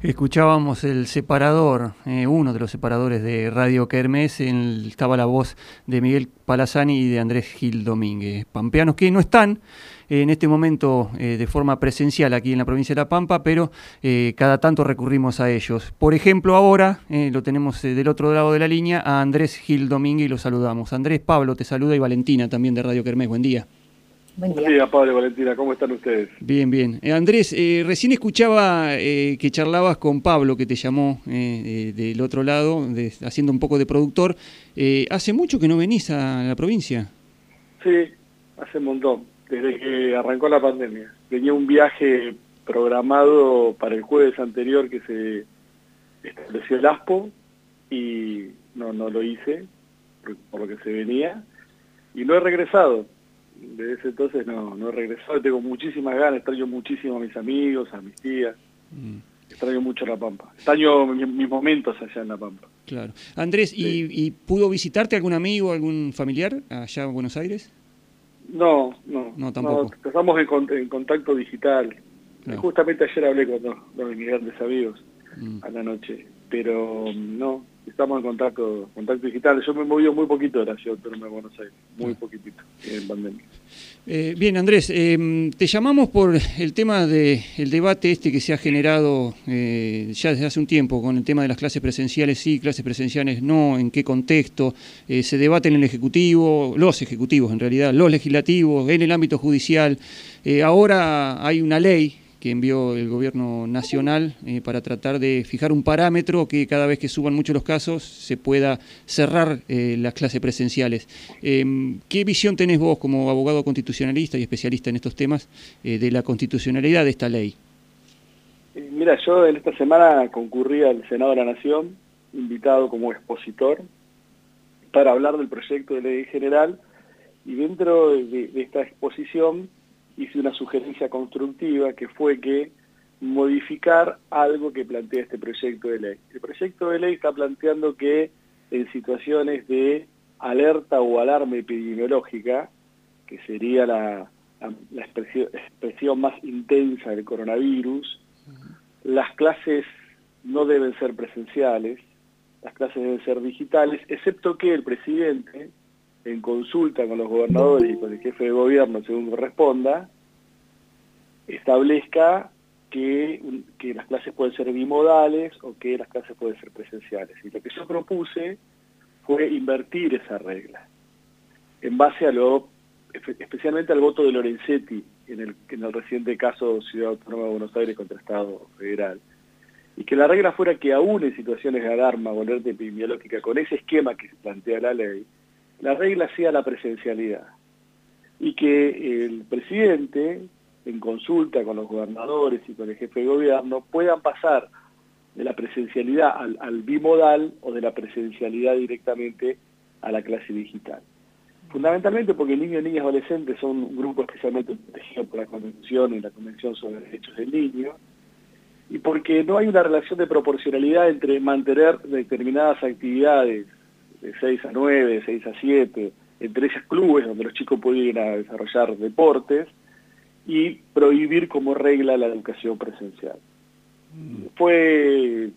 Escuchábamos el separador, eh, uno de los separadores de Radio Kermés, en estaba la voz de Miguel Palazani y de Andrés Gil Domínguez, pampeanos que no están en este momento eh, de forma presencial aquí en la provincia de La Pampa, pero eh, cada tanto recurrimos a ellos. Por ejemplo, ahora lo tenemos del otro lado de la línea a Andrés Gil Domínguez y lo saludamos. Andrés, Pablo te saluda y Valentina también de Radio Kermés, buen día. Buen día. Pablo Valentina, ¿cómo están ustedes? Bien, bien. Eh, Andrés, eh, recién escuchaba eh, que charlabas con Pablo, que te llamó del otro lado, haciendo un poco de productor. ¿Hace mucho que no venís a la provincia? Sí, hace un montón, desde que arrancó la pandemia. Tenía un viaje programado para el jueves anterior que se estableció el ASPO y no, no lo hice por lo que se venía y no he regresado desde ese entonces no, no he regresado, tengo muchísimas ganas, extraño muchísimo a mis amigos, a mis tías, mm. extraño mucho La Pampa, extraño mis, momentos allá en La Pampa. Claro. Andrés, ¿y, pudo visitarte algún amigo, algún familiar allá en Buenos Aires? No, no, no tampoco. estamos en, contacto digital. Justamente ayer hablé con dos, de mis grandes amigos mm. a la noche, pero no, estamos en contacto, contacto digital. Yo me he movido muy poquito de la ciudad autónoma de Buenos Aires, muy poquitito en pandemia. Eh, bien, Andrés, em, te llamamos por el tema del debate este que se ha generado eh, ya desde hace un tiempo con el tema de las clases presenciales sí, clases presenciales no, en qué contexto, eh, se debate en el Ejecutivo, los ejecutivos en realidad, los legislativos, en el ámbito judicial. ahora hay una ley que envió el gobierno nacional eh, para tratar de fijar un parámetro que cada vez que suban muchos los casos se pueda cerrar eh, las clases presenciales. Em, ¿Qué visión tenés vos como abogado constitucionalista y especialista en estos temas eh, de la constitucionalidad de esta ley? Mira, yo en esta semana concurrí al Senado de la Nación, invitado como expositor, para hablar del proyecto de ley general y dentro de esta exposición hice una sugerencia constructiva que fue que modificar algo que plantea este proyecto de ley. El proyecto de ley está planteando que en situaciones de alerta o alarma epidemiológica, que sería la, expresión, más intensa del coronavirus, las clases no deben ser presenciales, las clases deben ser digitales, excepto que el presidente en consulta con los gobernadores y con el jefe de gobierno, según corresponda, establezca que, que las clases pueden ser bimodales o que las clases pueden ser presenciales. Y lo que yo propuse fue invertir esa regla, en base a lo, especialmente al voto de Lorenzetti en el, en el reciente caso Ciudad Autónoma de Buenos Aires contra Estado Federal, y que la regla fuera que aún en situaciones de alarma o epidemiológica, con ese esquema que se plantea la ley, la regla sea la presencialidad y que el presidente, en consulta con los gobernadores y con el jefe de gobierno, puedan pasar de la presencialidad al, bimodal o de la presencialidad directamente a la clase digital. Fundamentalmente porque niños, niñas adolescentes son un grupo especialmente protegido por la Convención y la Convención sobre Derechos del Niño, y porque no hay una relación de proporcionalidad entre mantener determinadas actividades de 6 a 9, de 6 a 7, entre esas clubes donde los chicos pueden ir a desarrollar deportes y prohibir como regla la educación presencial. Mm. Fue,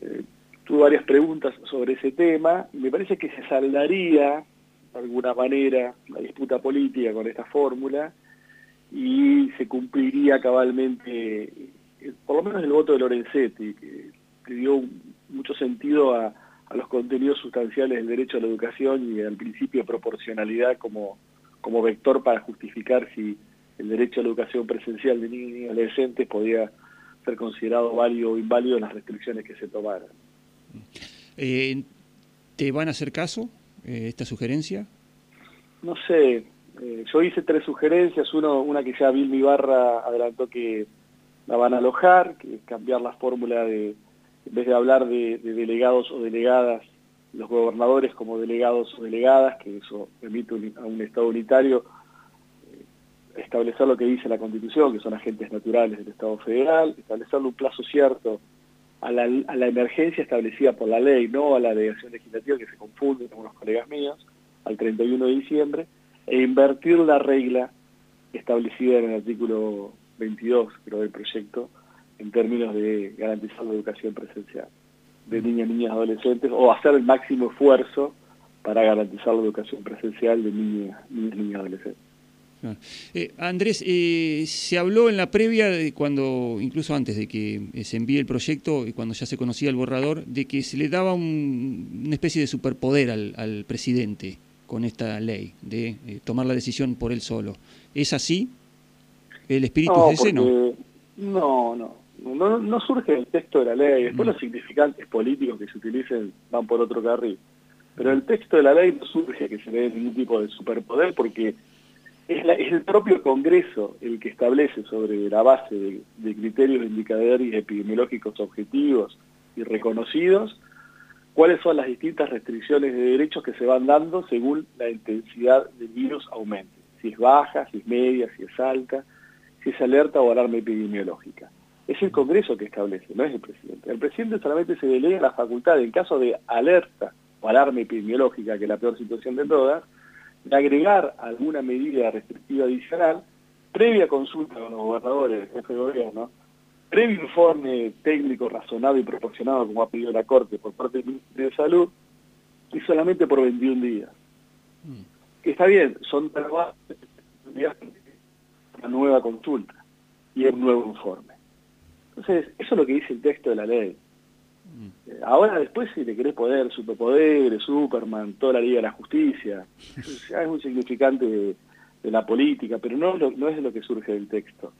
eh, tuve varias preguntas sobre ese tema y me parece que se saldaría de alguna manera la disputa política con esta fórmula y se cumpliría cabalmente, eh, por lo menos el voto de Lorenzetti, que, que dio mucho sentido a, a los contenidos sustanciales del derecho a la educación y al principio de proporcionalidad como, como vector para justificar si el derecho a la educación presencial de niños y adolescentes podía ser considerado válido o inválido en las restricciones que se tomaran. Eh, ¿Te van a hacer caso eh, esta sugerencia? No sé, eh, yo hice tres sugerencias, Uno, una que ya Vilmi Barra adelantó que la van a alojar, que es cambiar la fórmula de en vez de hablar de, delegados o delegadas, los gobernadores como delegados o delegadas, que eso permite a un Estado unitario eh, establecer lo que dice la Constitución, que son agentes naturales del Estado federal, establecerle un plazo cierto a la, a la emergencia establecida por la ley, no a la delegación legislativa, que se confunde con unos colegas míos, al 31 de diciembre, e invertir la regla establecida en el artículo 22, creo, del proyecto, en términos de garantizar la educación presencial de niñas, niñas, adolescentes, o hacer el máximo esfuerzo para garantizar la educación presencial de niñas, niñas, niñas adolescentes. Eh, Andrés, eh, se habló en la previa, de cuando incluso antes de que eh, se envíe el proyecto y cuando ya se conocía el borrador, de que se le daba una especie de superpoder al, presidente con esta ley, de tomar la decisión por él solo. ¿Es así? ¿El espíritu es ese, no? No, no. No, no surge el texto de la ley. Después mm. los significantes políticos que se utilicen van por otro carril. Pero el texto de la ley no surge que se dé ningún tipo de superpoder porque es, el propio Congreso el que establece sobre la base de, criterios indicadores epidemiológicos objetivos y reconocidos cuáles son las distintas restricciones de derechos que se van dando según la intensidad del virus aumente. Si es baja, si es media, si es alta, si es alerta o alarma epidemiológica. Es el Congreso que establece, no es el presidente. El presidente solamente se delega la facultad en caso de alerta o alarma epidemiológica, que es la peor situación de todas, de agregar alguna medida restrictiva adicional, previa consulta con los gobernadores, el jefe de gobierno, previo informe técnico razonado y proporcionado, como ha pedido la Corte por parte del Ministerio de Salud, y solamente por 21 días. Mm. está bien, son días una nueva consulta y un nuevo informe. Entonces, eso es lo que dice el texto de la ley. Eh, ahora después si le querés poder superpoderes, Superman, toda la Liga de la Justicia, ya es un significante de, la política, pero no, no es lo que surge del texto.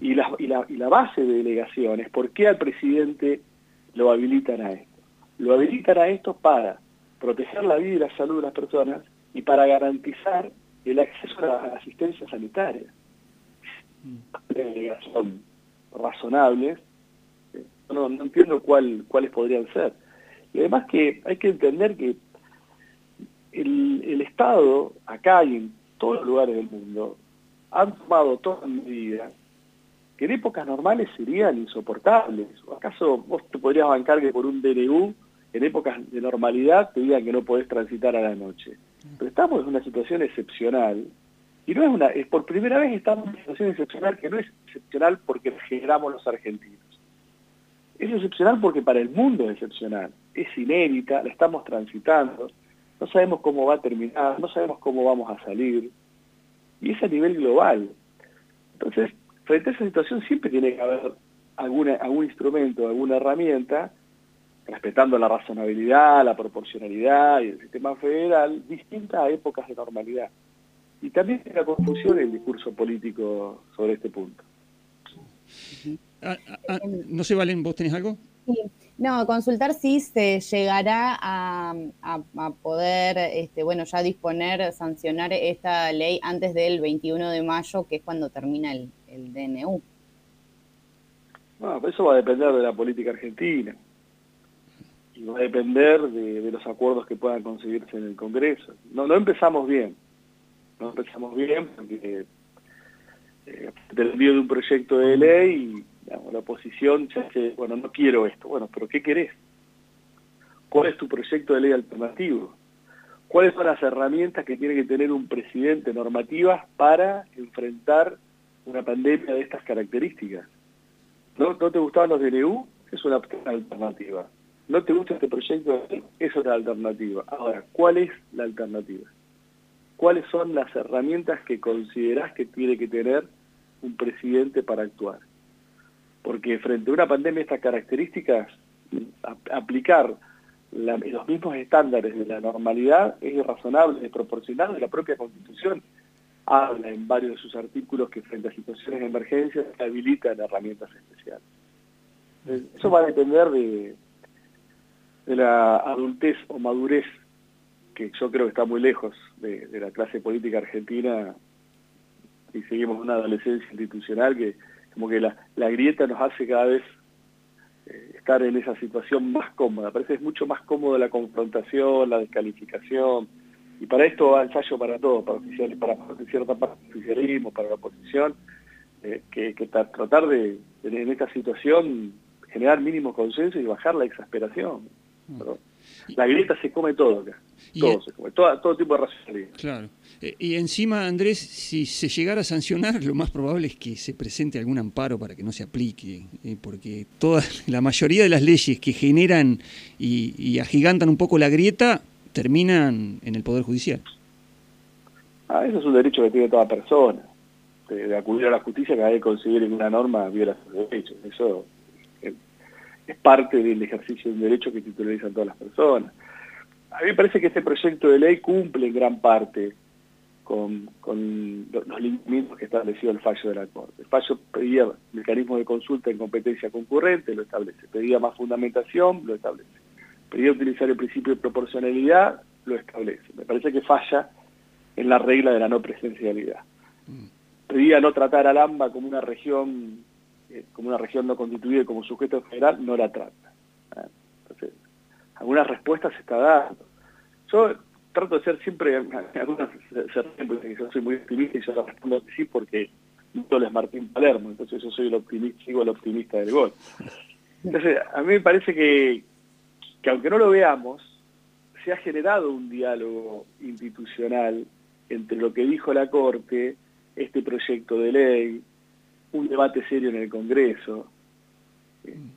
Y la, y, la, y la base de delegación es por qué al presidente lo habilitan a esto. Lo habilitan a esto para proteger la vida y la salud de las personas y para garantizar el acceso a la, asistencia sanitaria. Mm. Delegación razonables no, entiendo cuál, cuáles podrían ser. Y además que hay que entender que el, el Estado, acá y en todos los lugares del mundo, han tomado todas medidas que en épocas normales serían insoportables. ¿O acaso vos te podrías bancar que por un DNU en épocas de normalidad te digan que no podés transitar a la noche? Pero estamos en una situación excepcional y no es una, es por primera vez estamos en una situación excepcional que no es excepcional porque generamos los argentinos. Es excepcional porque para el mundo es excepcional, es inédita, la estamos transitando, no sabemos cómo va a terminar, no sabemos cómo vamos a salir, y es a nivel global. Entonces, frente a esa situación siempre tiene que haber alguna, algún instrumento, alguna herramienta, respetando la razonabilidad, la proporcionalidad y el sistema federal, distinta a épocas de normalidad. Y también la confusión en el discurso político sobre este punto. Ah, ah, ah, no sé, Valen, ¿vos tenés algo? Sí. No, consultar si se llegará a, poder, este, bueno, ya disponer, sancionar esta ley antes del 21 de mayo, que es cuando termina el, DNU. No, eso va a depender de la política argentina y va a depender de, los acuerdos que puedan conseguirse en el Congreso. No, no empezamos bien, no empezamos bien porque eh, envío de un proyecto de ley la oposición ya dice, bueno, no quiero esto. Bueno, pero ¿qué querés? ¿Cuál es tu proyecto de ley alternativo? ¿Cuáles son las herramientas que tiene que tener un presidente normativas para enfrentar una pandemia de estas características? ¿No, ¿No te gustaban los DNU? Es una alternativa. ¿No te gusta este proyecto? Es otra alternativa. Ahora, ¿cuál es la alternativa? ¿Cuáles son las herramientas que considerás que tiene que tener un presidente para actuar? porque frente a una pandemia de estas características, aplicar los mismos estándares de la normalidad es irrazonable, es proporcional de la propia Constitución. Habla en varios de sus artículos que frente a situaciones de emergencia se habilitan herramientas especiales. Eso va a depender de, de la adultez o madurez que yo creo que está muy lejos de, de la clase política argentina y seguimos una adolescencia institucional que como que la, la grieta nos hace cada vez eh, estar en esa situación más cómoda. Parece que es mucho más cómodo la confrontación, la descalificación, y para esto va ensayo para todos, para, oficiales, para cierta parte del oficialismo, para la oposición, eh, que, tratar de, en esta situación, generar mínimo consenso y bajar la exasperación. Mm. La grieta se come todo acá. Todo se come, todo, todo tipo de racionalidad. Claro. Eh, y encima, Andrés, si se llegara a sancionar, lo más probable es que se presente algún amparo para que no se aplique, eh, porque toda la mayoría de las leyes que generan y, agigantan un poco la grieta terminan en el Poder Judicial. Ah, eso es un derecho que tiene toda persona, de, acudir a la justicia que hay que conseguir en una norma viola sus derechos. Eso es, es parte del ejercicio de un derecho que titularizan todas las personas. A mí me parece que este proyecto de ley cumple en gran parte con, los lineamientos que estableció el fallo de la Corte. El fallo pedía mecanismos de consulta en competencia concurrente, lo establece. Pedía más fundamentación, lo establece. Pedía utilizar el principio de proporcionalidad, lo establece. Me parece que falla en la regla de la no presencialidad. Mm. Pedía no tratar al AMBA como una región eh, como una región no constituida como sujeto federal, no la trata. Ah, entonces, algunas respuestas se está dando. Yo trato de ser siempre, algunas se yo soy muy optimista y yo la respondo que sí porque no es Martín Palermo, entonces yo soy el optimista, sigo el optimista del gol. Entonces, a mí me parece que, que aunque no lo veamos, se ha generado un diálogo institucional entre lo que dijo la Corte, este proyecto de ley, un debate serio en el Congreso,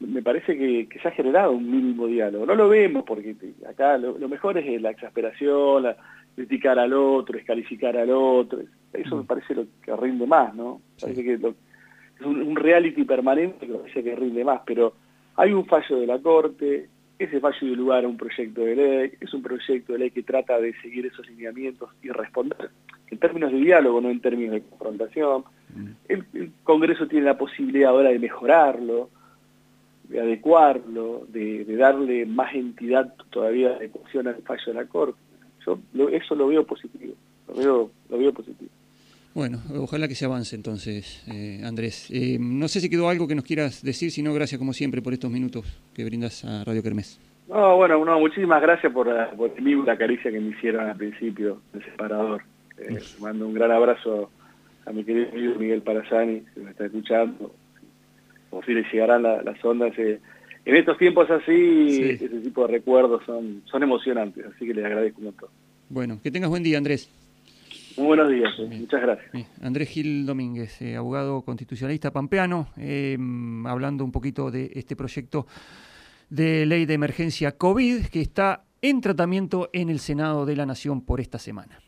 me parece que, se ha generado un mínimo diálogo. No lo vemos porque acá lo, mejor es la exasperación, la, criticar al otro, descalificar al otro. Eso me parece lo que rinde más, ¿no? Parece que es un, reality permanente que parece que rinde más, pero hay un fallo de la Corte, ese fallo dio lugar a un proyecto de ley, es un proyecto de ley que trata de seguir esos lineamientos y responder en términos de diálogo, no en términos de confrontación. el Congreso tiene la posibilidad ahora de mejorarlo, de adecuarlo, de, darle más entidad todavía de adecuación al fallo de la Corte. Yo eso lo veo positivo, lo veo, lo veo positivo. Bueno, ojalá que se avance entonces, eh, Andrés. Eh, no sé si quedó algo que nos quieras decir, si no, gracias como siempre por estos minutos que brindas a Radio Kermés. No, bueno, no, muchísimas gracias por, por la caricia que me hicieron al principio, el separador. Eh, mando un gran abrazo a mi querido amigo Miguel Parasani, que me está escuchando, como si le llegarán las ondas. Eh, en estos tiempos así, ese tipo de recuerdos son, son emocionantes, así que les agradezco un montón. Bueno, que tengas buen día, Andrés. Muy buenos días, eh, muchas gracias. Andrés Gil Domínguez, eh, abogado constitucionalista pampeano, hablando un poquito de este proyecto de ley de emergencia COVID que está en tratamiento en el Senado de la Nación por esta semana.